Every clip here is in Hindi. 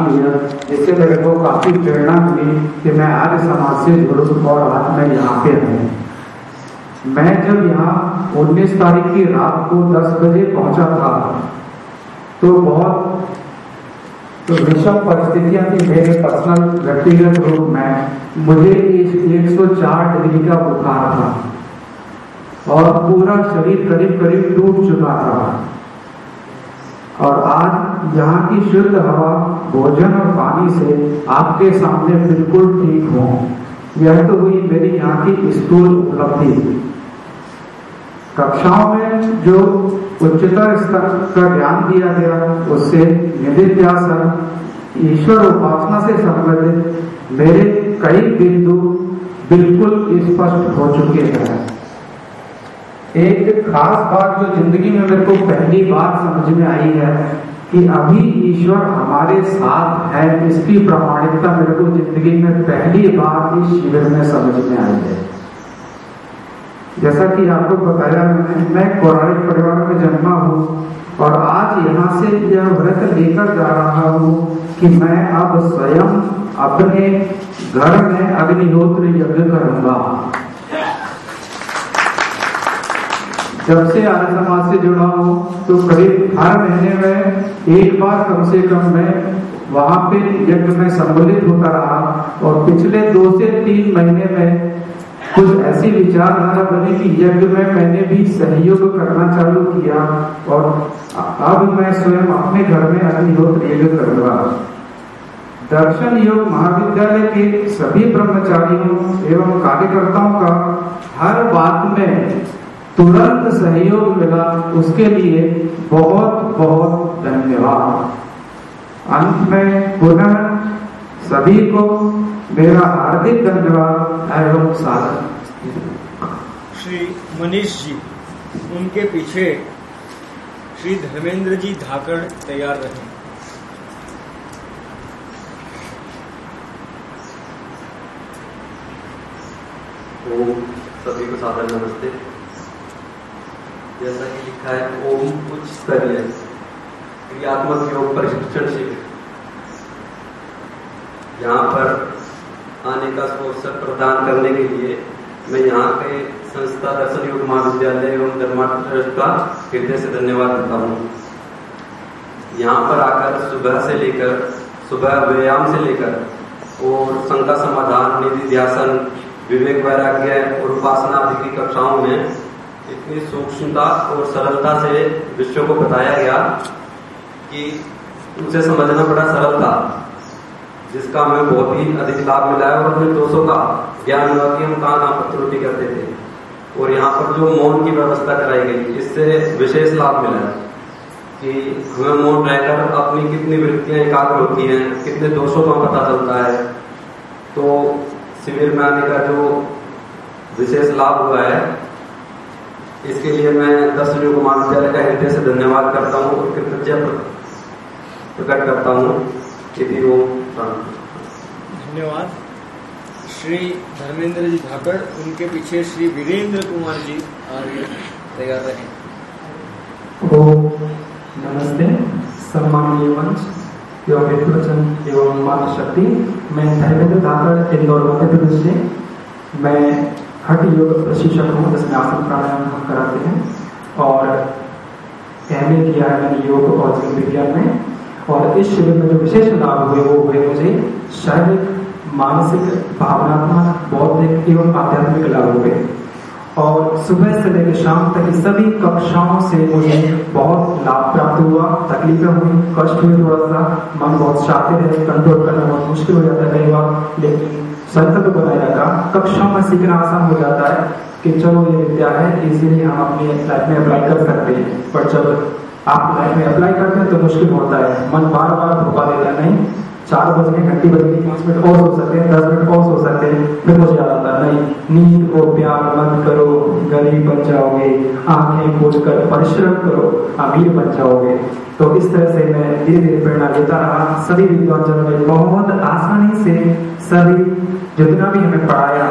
लिया जिससे मेरे को काफ़ी प्रेरणा मिली कि मैं आर्य समाज से जुड़ूं और आज मैं यहाँ पे हूँ मैं जब यहाँ 19 तारीख की रात को 10 बजे पहुँचा था तो बहुत तो विषम परिस्थितियाँ थी मेरे पर्सनल व्यक्तिगत रूप में। मुझे इस 104 डिग्री का बुखार था और पूरा शरीर करीब करीब टूट चुका था। और आज यहाँ की शुद्ध हवा भोजन और पानी से आपके सामने बिल्कुल ठीक हो। यह तो हुई मेरी यहाँ की स्थूल उपलब्धि। कक्षाओं में जो उच्चतर स्तर का ज्ञान दिया गया, उससे निधिध्यासन ईश्वर उपासना से संबंधित मेरे कई बिंदु बिल्कुल स्पष्ट हो चुके हैं। एक खास बात जो ज़िंदगी में मेरे को पहली बार समझ में आई है कि अभी ईश्वर हमारे साथ है, इसकी प्रमाणिकता मेरे को ज़िंदगी में पहली बार इस शिविर में समझ में आई है। जैसा कि आपको बताया मैंने मैं पौराणिक परिवार में जन्मा हूँ और आज यहाँ से यह व्रत लेकर जा रहा हूँ कि मैं अब स्वयं अपने घर में अग्निहोत्र यज्ञ करूँगा। जब से आर्य समाज से जुड़ा हूँ तो करीब हर महीने में एक बार कम से कम मैं वहाँ पे यज्ञ में सम्मिलित होता रहा और पिछले दो से तीन महीने में कुछ ऐसी विचारधारा बनी कि यज्ञ में मैंने भी सहयोग करना चालू किया और अब मैं स्वयं अपने घर में अग्निहोत्र यज्ञ करूँगा दर्शन योग महाविद्यालय के सभी ब्रह्मचारियों एवं कार्यकर्ताओं का हर बात में तुरंत सहयोग मिला उसके लिए बहुत बहुत धन्यवाद। अंत में पुनः सभी को मेरा हार्दिक धन्यवाद। एवं साधन। श्री मनीष जी उनके पीछे श्री धर्मेंद्र जी धाकड़ तैयार रहे। सभी को सादर नमस्ते। जैसा कि लिखा है ओम उच्च स्तरीय क्रियात्मक योग प्रशिक्षण शिविर यहाँ पर आने का अवसर प्रदान करने के लिए मैं यहाँ के संस्था दर्शन योग महाविद्यालय एवं धर्मार्थ ट्रस्ट का हृदय से धन्यवाद देता हूँ। यहाँ पर आकर सुबह से लेकर, सुबह व्यायाम से लेकर और शंका समाधान, निधि ध्यासन विवेक वैराग्य और उपासना आदि की कक्षाओं में इतनी सूक्ष्मता और सरलता से विषयों को बताया गया कि उसे समझना बड़ा सरल था जिसका हमें बहुत ही अधिक लाभ मिला है और अपने दोस्तों का ज्ञान हुआ कि हम कहाँ कहाँ पर त्रुटि करते थे। और यहाँ पर जो मौन की व्यवस्था कराई गई, इससे विशेष लाभ मिला है कि हमें मौन रहकर अपनी कितनी वृत्तियाँ एकाग्र होती हैं, कितने दोषों का पता चलता है। तो शिविर में आने का जो विशेष लाभ हुआ है इसके लिए मैं दर्शन कुमार विद्यालय का हृदय से धन्यवाद करता हूँ और कृतज्ञ प्रकट करता हूँ यदि वो धन्यवाद। श्री धर्मेंद्र जी धाकड़ उनके पीछे श्री वीरेंद्र कुमार जी आगे तैयार रहे। नमस्ते। सम्मानीय मंच एवं विद्वचन एवं माता शक्ति। मैं धर्मेंद्र धाकड़ इंदौर मध्य प्रदेश से। मैं हट योग प्रशिक्षक हूँ जिसमें आसन प्राणायाम हम कराते हैं और एम ए किया है मैंने योग और जीव विज्ञान में और इस शिविर में जो विशेष लाभ हुए, वो हुए मुझे शारीरिक, मानसिक, भावनात्मक, बौद्धिक एवं आध्यात्मिक लाभ हुए। और सुबह से लेकर शाम तक की सभी कक्षाओं से मुझे बहुत लाभ प्राप्त हुआ, तकलीफें हुई, कष्ट हुए थोड़ा सा मन बहुत शातिर है कंट्रोल करना बहुत मुश्किल हो जाता है कई बार, लेकिन संकल्प बनाया था कक्षा में सीखना आसान हो जाता है कि चलो ये विद्या है, इसीलिए हम अपने लाइफ में अप्लाई कर सकते हैं। पर जब आप लाइफ में अप्लाई करते हैं तो मुश्किल होता है। मन बार बार धोखा देता नहीं, चार बजने, घंटी बजने, पाँच मिनट और सो सकते हैं, दस मिनट और सो सकते हैं, फिर मुझे नहीं नींद को प्यार मत करो, गरीब बन जाओगे। आँखें खोल कर परिश्रम करो अमीर बन जाओगे। तो इस तरह से मैं धीरे धीरे प्रेरणा लेता रहा। सभी विद्वान ने बहुत आसानी से सभी जितना भी हमें पढ़ाया,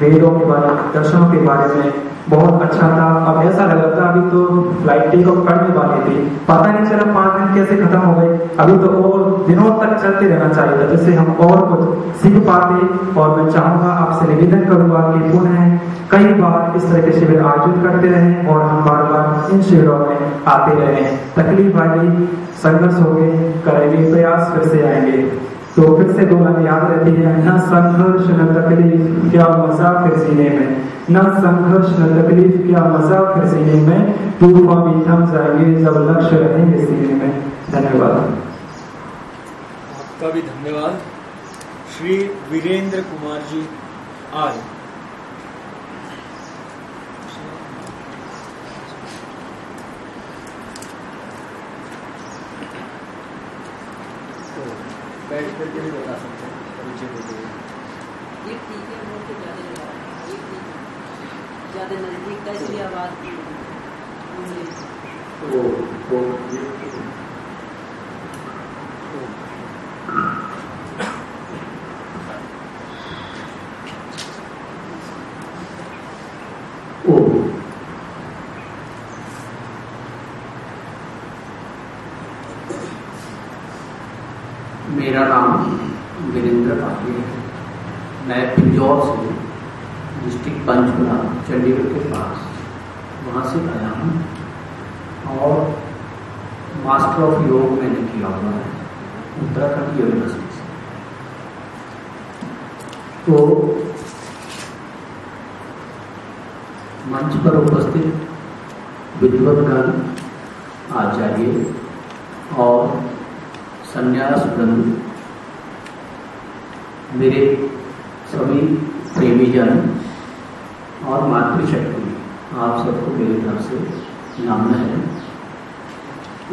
वेदों के बारे में, दर्शनों के बारे में बहुत अच्छा था। अब ऐसा लग रहा था, अभी तो फ़्लाइट टेक ऑफ़ करने वाली थी। पता नहीं चला पाँच दिन कैसे खत्म हो गए। अभी तो और दिनों तक चलते रहना चाहिए था, जिससे हम और कुछ सीख पाते। और मैं चाहूँगा आपसे निवेदन करूँगा कि पुनः कई बार इस तरह के शिविर आयोजित करते रहे और हम बार बार इन शिविरों में आते रहें। तकलीफ़ वाली संघर्ष हो गए, करेंगे प्रयास, फिर से आएँगे। तो फिर से दो लाइन याद रहती है। न संघर्ष, न तकलीफ़, क्या मज़ा फिर सीने में? न संघर्ष, न तकलीफ़, क्या मज़ा फिर सीने में? तूफ़ान भी थम जाएँगे जब लक्ष्य रहेंगे सीने में। धन्यवाद। आपका भी धन्यवाद। श्री वीरेंद्र कुमार जी आर तो बैठ करके भी बता सकते हैं परिचय देते हुए ये ठीक है वो तो ज़्यादा है। है। नज़दीक इसलिए आवाज़ वो वो ओ मेरा नाम वीरेंद्र पाटिल है पिंजौर से डिस्ट्रिक्ट पंचकुला चंडीगढ़ के पास। वहाँ से आया हूँ और मास्टर ऑफ़ योग मैंने किया हुआ है, उत्तराखंड यूनिवर्सिटी से। तो मंच पर उपस्थित विद्वतगण आचार्य और संन्यास वृंद मेरे सभी प्रेमीजन और मातृशक्ति आप सबको मेरी तरफ़ से नमन है।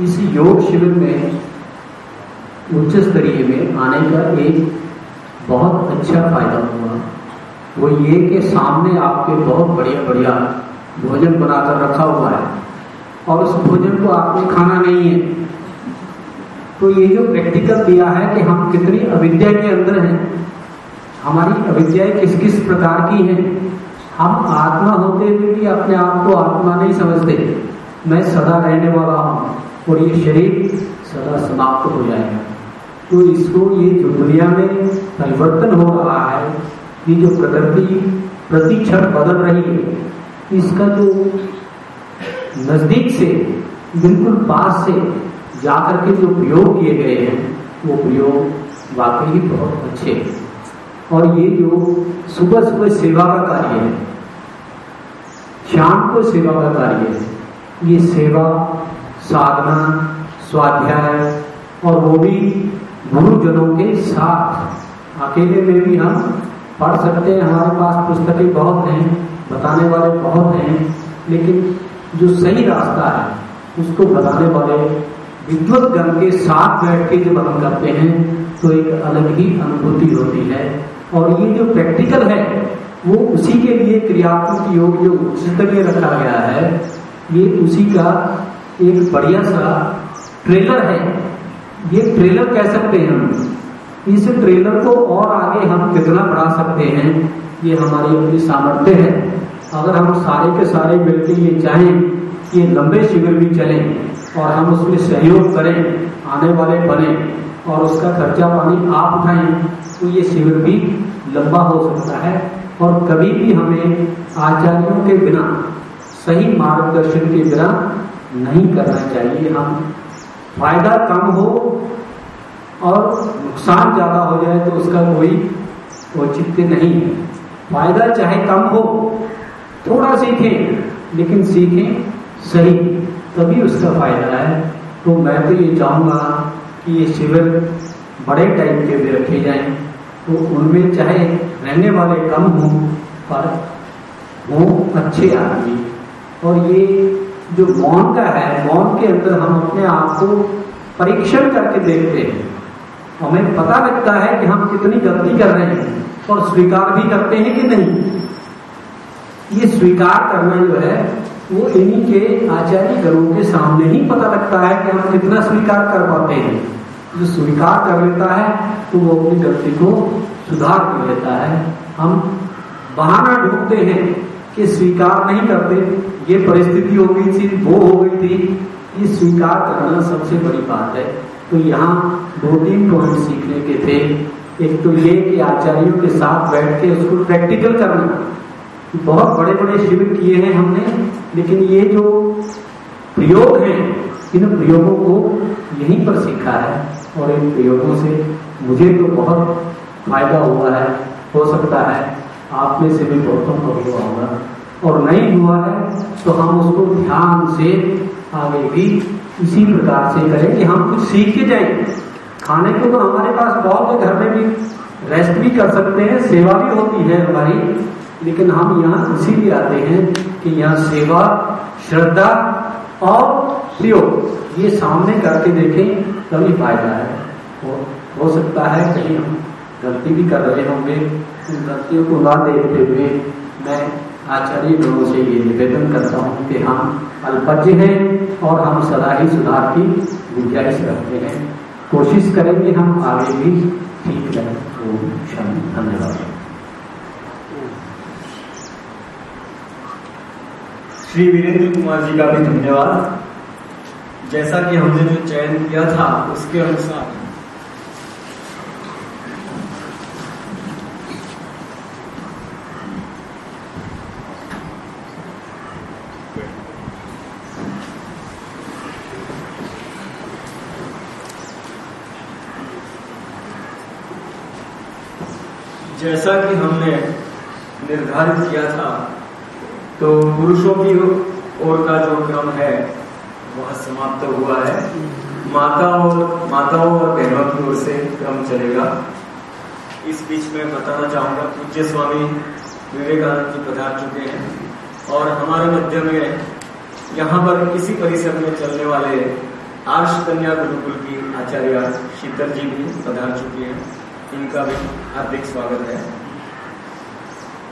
इस योग शिविर में उच्च स्तरीय में आने का एक बहुत अच्छा फ़ायदा हुआ। वो ये कि सामने आपके बहुत बढ़िया बढ़िया भोजन बनाकर रखा हुआ है और उस भोजन को आपने खाना नहीं है। तो ये जो प्रैक्टिकल दिया है कि हम कितनी अविद्या के अंदर हैं हमारी अविद्याएँ किस किस प्रकार की है? हम आत्मा होते हुए भी अपने आप को आत्मा नहीं समझते। मैं सदा रहने वाला हूँ और ये शरीर सदा समाप्त हो जाएगा। तो इसको ये जो दुनिया में परिवर्तन हो रहा है, ये जो प्रकृति प्रति क्षण बदल रही है, इसका जो नज़दीक से, बिल्कुल पास से जाकर के जो प्रयोग किए गए हैं, वो प्रयोग वाकई बहुत अच्छे हैं। और ये जो सुबह सुबह सेवा का कार्य है, शाम को सेवा का कार्य है, ये सेवा, साधना, स्वाध्याय और वो भी गुरुजनों के साथ अकेले में भी हम पढ़ सकते हैं, हमारे पास पुस्तकें बहुत हैं, बताने वाले बहुत हैं, लेकिन जो सही रास्ता है, उसको बताने वाले विद्वत गण के साथ बैठ के जब हम करते हैं तो एक अलग ही अनुभूति होती है। और ये जो प्रैक्टिकल है, वो उसी के लिए क्रियात्मक योग जो उच्चतरीय रखा गया है, ये उसी का एक बढ़िया सा ट्रेलर है। ये ट्रेलर कह सकते हैं हम। इस ट्रेलर को और आगे हम कितना बढ़ा सकते हैं, ये हमारी अपनी सामर्थ्य है। अगर हम सारे के सारे मिलकर ये चाहें कि लंबे शिविर भी चलें और हम उसमें सहयोग करें, आने वाले बने और उसका खर्चा पानी आप उठाएँ तो ये शिविर भी लंबा हो सकता है और कभी भी हमें आचार्यों के बिना, सही मार्गदर्शन के बिना नहीं करना चाहिए। हम फ़ायदा कम हो और नुकसान ज़्यादा हो जाए तो उसका कोई औचित्य नहीं। है फ़ायदा चाहे कम हो, थोड़ा सीखें, लेकिन सीखें सही, तभी उसका फ़ायदा है। तो मैं तो ये चाहूँगा कि ये शिविर बड़े टाइम के भी रखे जाएँ। तो उनमें चाहे रहने वाले कम हों, पर वो अच्छे आदमी। और ये जो मौन का है, मौन के अंदर हम अपने आप को परीक्षण करके देखते हैं। हमें पता लगता है कि हम कितनी गलती कर रहे हैं और स्वीकार भी करते हैं कि नहीं। ये स्वीकार करना जो है, वो इन्हीं के आचार्य गुरुओं के सामने ही पता लगता है कि हम कितना स्वीकार कर पाते हैं। जो स्वीकार कर लेता है तो वो अपनी गलती को सुधार कर लेता है। हम बहाना ढूंढते हैं कि स्वीकार नहीं करते। ये परिस्थिति हो गई थी, वो हो गई थी। ये स्वीकार करना सबसे बड़ी बात है। तो यहाँ दो तीन पॉइंट सीखने के थे। एक तो ये कि आचार्यों के साथ बैठ के उसको प्रैक्टिकल करना। बहुत बड़े बड़े शिविर किए हैं हमने, लेकिन ये जो प्रयोग हैं, इन प्रयोगों को यहीं पर सीखा है। और इन प्रयोगों से मुझे तो बहुत फ़ायदा हुआ है, हो सकता है आप में से भी बहुतों को हुआ होगा। और नहीं हुआ है तो हम उसको ध्यान से आगे भी इसी प्रकार से करें कि हम कुछ सीख के जाएँ खाने को तो हमारे पास बहुत है, घर में भी रेस्ट भी कर सकते हैं, सेवा भी होती है हमारी, लेकिन हम यहाँ इसीलिए आते हैं कि यहाँ सेवा, श्रद्धा और प्रयोग, ये सामने करके देखें तभी फ़ायदा है। हो, हो सकता है कहीं हम गलती भी कर रहे होंगे। उन गलतियों को ना देखते हुए मैं आचार्य लोगों से ये निवेदन करता हूँ कि हम अल्पज्य हैं और हम सदा ही सुधार की गुंजाइश रखते हैं। कोशिश करेंगे हम आगे भी ठीक रहें। तो धन्यवाद। श्री वीरेंद्र कुमार जी का भी धन्यवाद। जैसा कि हमने जो चयन किया था, उसके अनुसार। जैसा कि हमने निर्धारित किया था तो पुरुषों की ओर का जो क्रम है वह समाप्त हुआ है। माता और माताओं और बहनों की ओर से क्रम चलेगा। इस बीच में बताना चाहूँगा, पूज्य स्वामी विवेकानंद जी पधार चुके हैं और हमारे मध्य में यहाँ पर इसी परिसर में चलने वाले आर्ष कन्या गुरुकुल की आचार्य शीतल जी भी पधार चुकी हैं। इनका भी हार्दिक स्वागत है।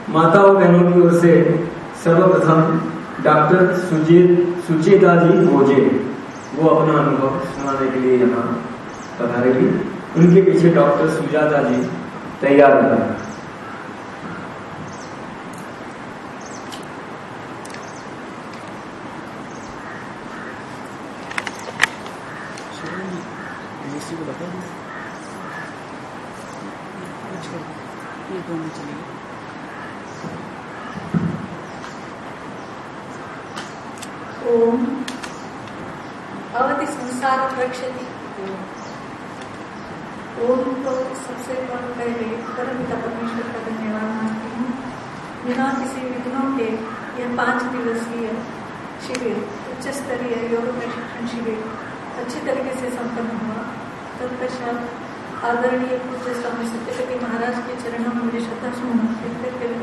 माता और बहनों की ओर से सर्वप्रथम डॉक्टर सुजीत सुचेता जी भोजे। वो अपना अनुभव सुनाने के लिए यहाँ पधारेगी उनके पीछे डॉक्टर सुजाता जी तैयार हैं। ये दोनों चलेगी। ओम अवधि संसार रक्षति। ओम तो सबसे पहले परमिता परमेश्वर का धन्यवाद मानती हूँ। बिना किसी विघ्नों के यह पाँच दिवसीय शिविर उच्च स्तरीय योग प्रशिक्षण शिविर अच्छी तरीके से संपन्न हुआ। तत्पश्चात आदरणीय पूज्य स्वामी सत्यपति महाराज के चरणों में मेरे श्रद्धा सुमन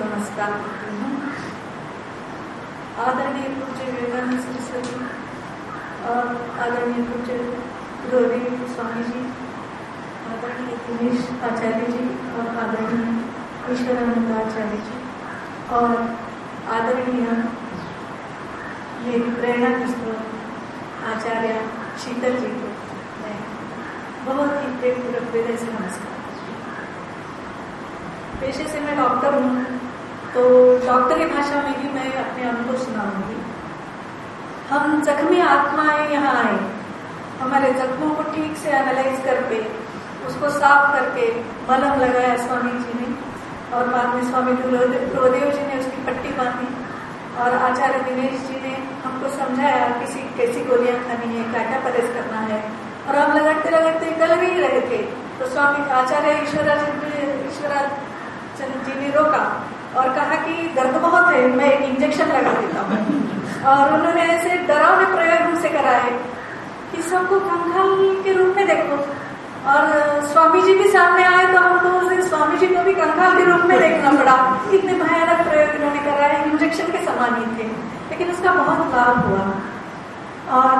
नमस्कार करती हूँ। आदरणीय पूज्य विवेकानंद आदरणीय पूज्य गुरुदेव स्वामी जी, आदरणीय दिनेश आचार्य जी और आदरणीय ईश्वरानंद आचार्य जी और आदरणीय मेरी प्रेरणा की स्रोत आचार्य शीतल जी को बहुत ही प्रेम पूर्वक हृदय से नमस्कार पेशे से मैं डॉक्टर हूँ तो डॉक्टर की भाषा में ही मैं अपने अनुभव सुनाऊँगी। हम जख्मी आत्माएँ यहाँ आए हमारे जख्मों को ठीक से एनालाइज करके, उसको साफ़ करके मलम लगाया स्वामी जी ने। और बाद में स्वामी गुरुदेव जी ने उसकी पट्टी बांधी। और आचार्य दिनेश जी ने हमको समझाया किसी कैसी गोलियाँ खानी है क्या क्या परहेज करना है। और हम लगाते लगाते गल नहीं रहे थे तो स्वामी आचार्य ईश्वरा ईश्वरा चंद जी ने रोका और कहा कि दर्द बहुत है, मैं एक इंजेक्शन लगा देता हूँ। और उन्होंने ऐसे डरावने प्रयोग हमसे कराए कि सबको कंगाल के रूप में देखो। और स्वामी जी के सामने आए तो हमको उस स्वामी जी को भी कंगाल के रूप में देखना पड़ा। इतने भयानक प्रयोग इन्होंने कराए इंजेक्शन के समान ही थे, लेकिन उसका बहुत लाभ हुआ। और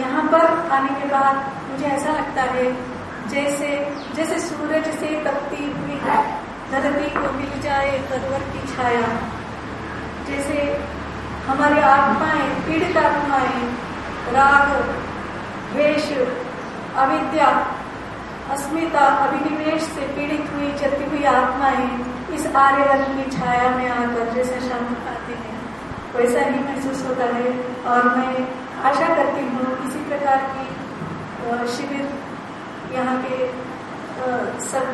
यहाँ पर आने के बाद मुझे ऐसा लगता है, जैसे जैसे सूरज से तपती हुई धरती को मिल जाए तत्वर की छाया, जैसे हमारी आत्माएँ पीड़ित आत्माएँ राग, द्वेष, अविद्या, अस्मिता अभिनिवेश से पीड़ित हुई, जती हुई आत्माएँ इस आर्यवन की छाया में आकर जैसे शांत पाती हैं। वैसा ही महसूस होता है। और मैं आशा करती हूँ इसी प्रकार की शिविर यहाँ के सब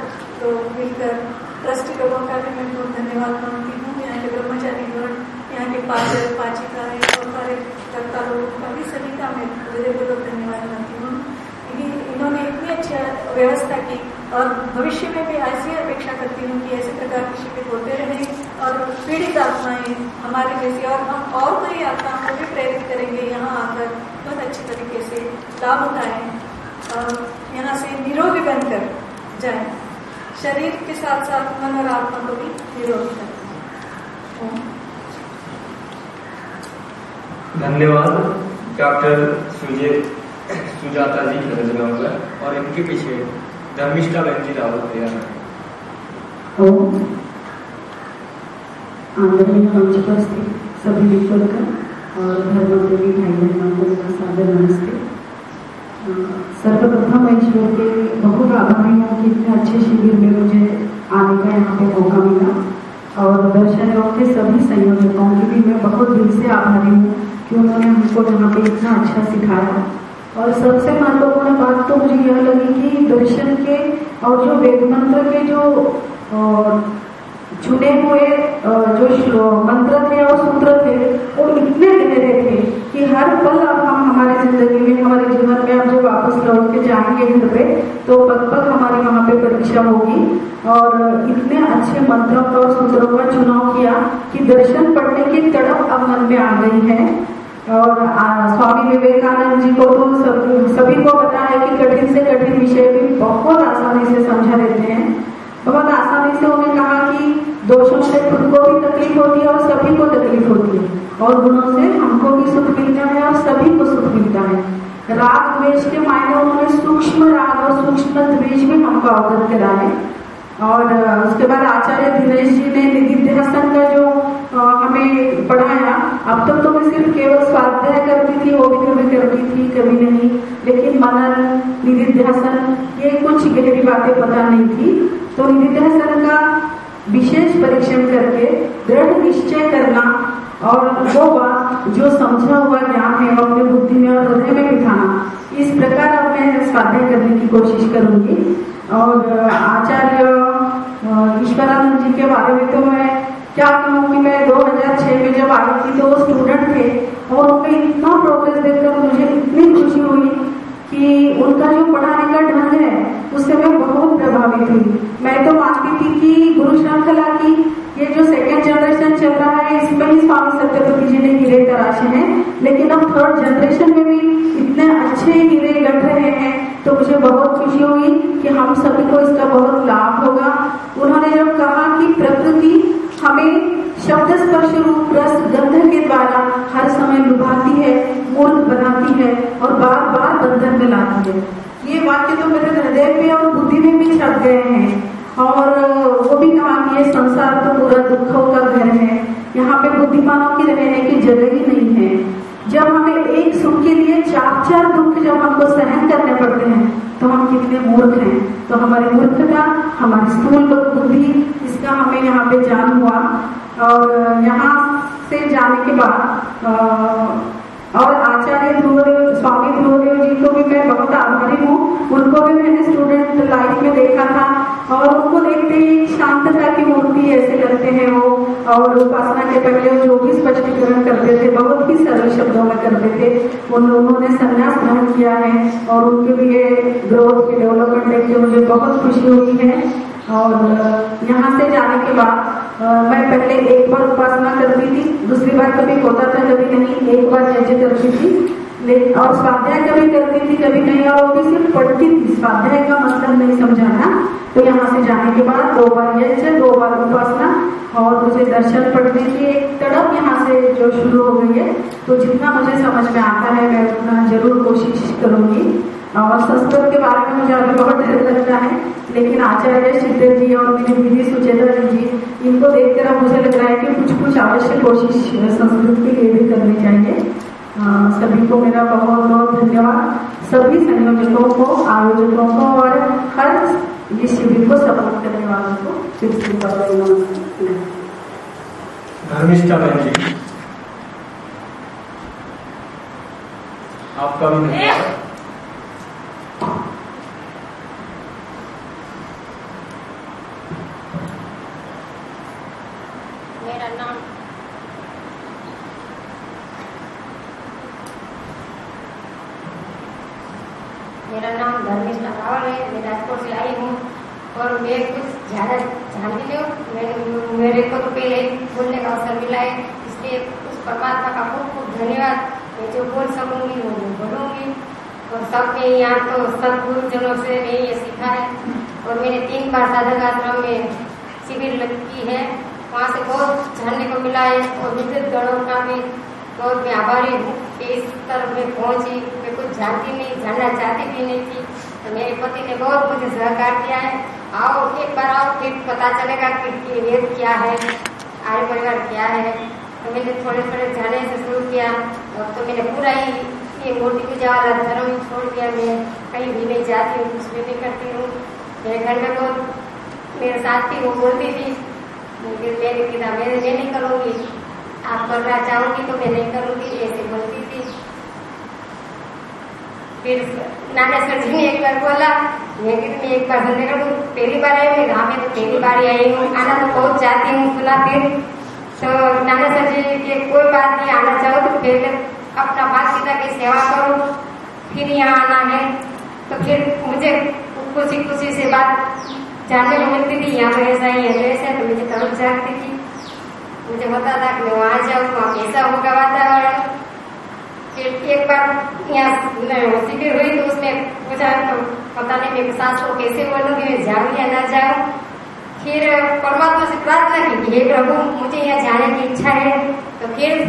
लोग मिलकर, ट्रस्टी लोगों का भी मैं बहुत धन्यवाद मानती हूँ। यहाँ के ब्रह्मचारी गण यहाँ के पाचक है बहुत सारे कर्ता लोगों का भी सभी का मैं हृदयपूर्वक धन्यवाद मानती हूँ। इन्होंने इतनी अच्छी व्यवस्था की, और भविष्य में भी ऐसी अपेक्षा करती हूँ कि ऐसे प्रकार के शिविर होते रहे, और पीड़ित आत्माएँ हमारे जैसी और हम और कई आत्माओं को भी प्रेरित करेंगे, यहाँ आकर बहुत अच्छी तरीके से लाभ उठाएँ, और यहाँ से निरोगी बनकर जाए। शरीर के साथ साथ मन और आत्मा को भी निरोगी करें धन्यवाद, डॉक्टर सुजय, सुजाता जी की हुआ और इनके पीछे धर्मिष्ठा बहन जी रावत तैयार है। सभी विश्वकर और धर्मप्रेमी भाई बहनों को मेरा सादर नमस्ते। सर्वप्रथम मैं ईश्वर के बहुत आभारी हूँ कि इतने अच्छे शिविर में मुझे आने का यहाँ पे मौका मिला। और दर्शन के सभी संयोजकों की भी मैं बहुत दिल से आभारी हूँ कि उन्होंने हमको यहाँ पे इतना अच्छा सिखाया और सबसे महत्वपूर्ण बात तो मुझे यह लगी कि दर्शन के और जो वेद मंत्र के जो चुने हुए जो मंत्र थे और सूत्र थे, वो इतने गहरे थे कि हर पल अब हम हमारे ज़िंदगी में, हमारे जीवन में अब जब वापस लौट के जाएँगे घर पे तो पल पल हमारी वहाँ पे परीक्षा होगी। और इतने अच्छे मंत्रों का और सूत्रों का चुनाव किया कि दर्शन पढ़ने की तड़प अब मन में आ गई है। और स्वामी विवेकानंद जी को तो सब, सभी को पता है कि कठिन से कठिन विषय भी बहुत आसानी से समझा देते हैं। बहुत आसानी से उन्हें कहा कि दोषों से खुद को भी तकलीफ़ होती है और सभी को तकलीफ़ होती है। और गुणों से हमको भी सुख मिलता है और सभी को सुख मिलता है। राग द्वेष के मायने उन्होंने सूक्ष्म राग और सूक्ष्म द्वेष भी हमको अवगत कराए। और उसके बाद आचार्य दिनेश जी ने निधिध्यासन का जो हमें पढ़ाया अब तक तो मैं सिर्फ़ केवल स्वाध्याय करती थी, वो भी कभी करती थी, कभी नहीं। लेकिन मनन, निधिध्यासन, ये कुछ गहरी बातें पता नहीं थी। तो निधिध्यासन का विशेष परीक्षण करके दृढ़ निश्चय करना और वो बात जो समझा हुआ ज्ञान है अपने बुद्धि में और हृदय में बिठाना, इस प्रकार अब मैं स्वाध्याय करने की कोशिश करूँगी। और आचार्य ईश्वरानंद जी के बारे में तो मैं क्या कहूँ कि मैं 2006 में जब आई थी तो वो स्टूडेंट थे और उनका इतना प्रोग्रेस देखकर मुझे इतनी खुशी हुई कि उनका जो पढ़ाने का ढंग है, उससे मैं बहुत प्रभावित हुई। मैं तो मानती थी कि गुरु श्रृंखला की, ये जो सेकेंड जनरेशन चल रहा है, इसमें ही स्वामी सत्यपति जी ने हीरे तराशे हैं। लेकिन अब थर्ड जनरेशन में भी इतने अच्छे हीरे लग रहे हैं तो मुझे बहुत खुशी हुई कि हम सभी को इसका बहुत लाभ होगा। उन्होंने जब कहा कि प्रकृति हमें शब्द स्पर्श रूप रस गंध के द्वारा हर समय लुभाती है, मूर्ख बनाती है और बार बार बंधन में लाती है। ये वाक्य तो मेरे हृदय में और बुद्धि में भी छप गए हैं। और वो भी कहा कि ये संसार तो पूरा दुखों का घर है। यहाँ पे बुद्धिमानों की रहने की जगह ही नहीं है। जब हमें एक सुख के लिए चार चार दुख जब हमको सहन करने पड़ते हैं तो हम कितने मूर्ख हैं। तो हमारी मूर्खता, हमारी स्थूल बुद्धि इसका हमें यहाँ पे जान हुआ। और यहाँ से जाने के बाद और आचार्य ध्रुवदेव, स्वामी ध्रुवदेव जी को भी मैं बहुत आभारी हूँ। उनको भी मैंने स्टूडेंट लाइफ में देखा था और उनको देखते ही शांतता की मूर्ति ऐसे करते हैं वो। और उपासना के पहले जो भी स्पष्टीकरण करते थे, बहुत ही सरल शब्दों में करते थे। उन लोगों ने संन्यास ग्रहण किया है और उनके लिए ग्रोथ के डेवलपमेंट देख के मुझे बहुत खुशी हुई है। और यहाँ से जाने के बाद मैं पहले एक बार उपासना करती थी, दूसरी बार कभी होता था, कभी नहीं, एक बार जैसे करती थी। और स्वाध्याय कभी करती थी, कभी नहीं, और वो भी सिर्फ़ पढ़ती थी। स्वाध्याय का मतलब नहीं समझाना। तो यहाँ से जाने के बाद दो बार यज्ञ, दो बार उपासना, और मुझे दर्शन पढ़ने की एक तड़प यहाँ से जो शुरू हो गई है। तो जितना मुझे समझ में आता है, मैं उतना ज़रूर कोशिश करूँगी। और संस्कृत के बारे में मुझे अभी बहुत डर लगता है। लेकिन आचार्य शिवदेव जी और मेरी दीदी सुचेता जी, इनको देखकर अब मुझे लग रहा है कि कुछ कुछ आवश्यक कोशिश संस्कृत के लिए भी करनी चाहिए। सभी को मेरा बहुत बहुत धन्यवाद। सभी संयोजकों को, आयोजकों को और हर इस शिविर को सपोर्ट करने वालों को धर्मिष्ठा जी। आपका भी धन्यवाद मेरा नाम मेरा नाम धर्मेश रावल है मैं राजकोट से आई हूँ और मैं कुछ ज़्यादा जानती नहीं हूँ मैंने मेरे को तो पहले बोलने का अवसर मिला है इसलिए उस परमात्मा का धन्यवाद मैं जो बोल सकूँगी वो मैं बोलूँगी और सबके यहाँ तो सदगुरुजनों से मैं ये सीखा है और मैंने तीन बार साधक आश्रम में शिविर की है वहाँ से बहुत जानने को मिला है और विद्युत गणों का भी बहुत मैं आभारी हूँ कि इस तरफ़ मैं पहुँची मैं कुछ जानती नहीं जानना चाहती भी नहीं थी तो मेरे पति ने बहुत मुझे सहकार किया है आओ एक बार आओ फिर पता चलेगा कि कि वेद क्या है आर्य परिवार क्या है तो मैंने थोड़े थोड़े जाने से शुरू किया। और तो मैंने पूरा ही ये मूर्ति पूजा वाला धर्म छोड़ दिया। मैं कहीं भी नहीं जाती हूँ, कुछ भी नहीं करती हूँ। मेरे घर में बहुत मेरे साथ थी वो बोलती थी। लेकिन मैंने कहा मैं नहीं करूँगी। आप करना चाहूँगी तो मैं नहीं करूँगी ऐसे बोलती थी। फिर नागेश्वर जी ने एक बार बोला, मैं मैं एक बार का पहली बार आई मैं हाँ मैं तो पहली बार आई हूँ। आना तो बहुत चाहती हूँ सुना फिर। तो नागेश्वर जी के कोई बात नहीं, आना चाहो तो पहले अपना माता पिता की सेवा करो। फिर यहाँ आना है। तो फिर मुझे खुशी खुशी से बात जानने को मिलती थी। यहाँ ऐसा ही है तो मुझे तब जागती थी। मुझे होता था कि मैं वहाँ जाऊँ, वहाँ कैसा होगा वातावरण। फिर एक बार यहाँ शिविर हुई तो उसमें पूछा तो पता नहीं मेरे सास को कैसे बोलूँगी मैं जाऊँ या ना जाऊँ। फिर परमात्मा से प्रार्थना की हे प्रभु, मुझे यहाँ जाने की इच्छा है। तो फिर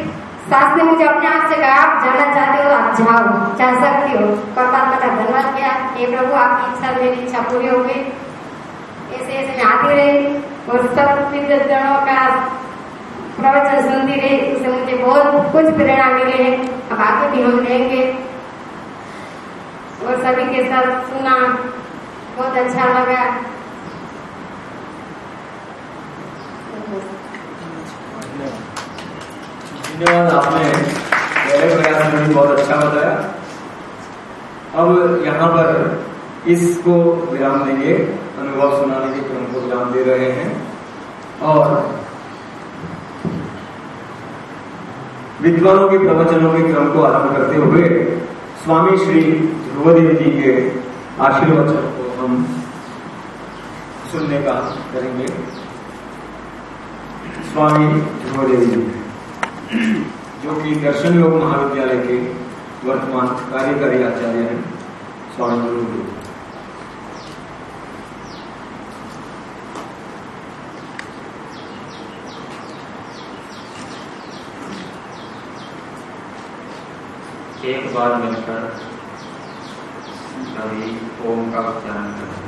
सास ने मुझे अपने आप से कहा, आप जाना चाहते हो आप जाओ, जा सकती हो। परमात्मा का धन्यवाद किया, हे प्रभु, आपकी इच्छा, मेरी इच्छा पूरी हो गई। ऐसे ऐसे मैं आती रही और सब विद्युतगणों का प्रवचन सुनती रही। उससे मुझे बहुत कुछ प्रेरणा मिली है। अब आगे भी हम लेंगे और सभी के साथ सुना बहुत अच्छा लगा। धन्यवाद आपने पहले प्रयास में बहुत अच्छा बताया अब यहाँ पर इसको विराम देंगे अनुभव सुनाने के क्रम को विराम दे रहे हैं और विद्वानों के प्रवचनों के क्रम को आरंभ करते हुए स्वामी श्री ध्रुवदेव जी के आशीर्वचन को हम सुनने का करेंगे। स्वामी ध्रुवदेव जी। जो कि दर्शन योग महाविद्यालय के वर्तमान कार्यकारी आचार्य हैं, स्वामी ध्रुवदेव एक बार मिलकर ओम का उच्चारण करें।